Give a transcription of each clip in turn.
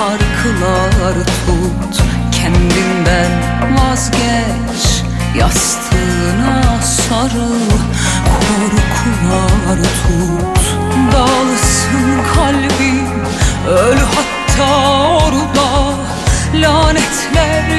şarkılar tut. Kendinden vazgeç Yastığına sarıl Korkular tut. Dağılsın kalbin Öl hatta orada Lanetler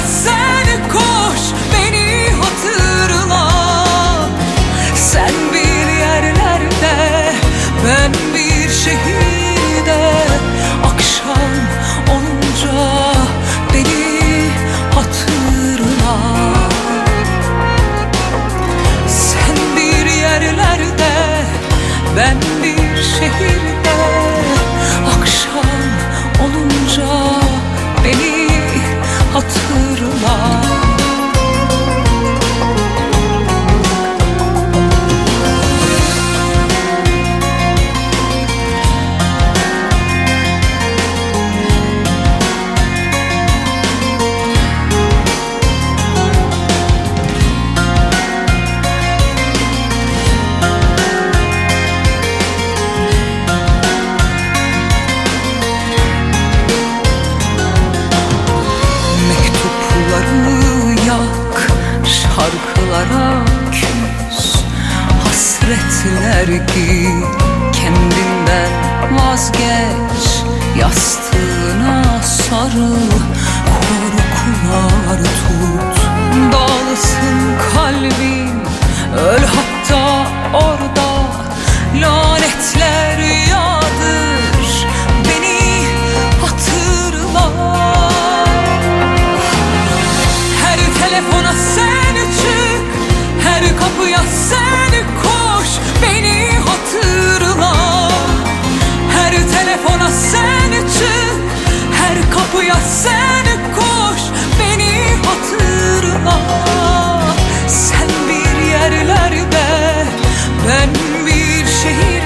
outside 吗 vazgeç. Yastığına sarıl Korkular tut. should hear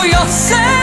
for yourself.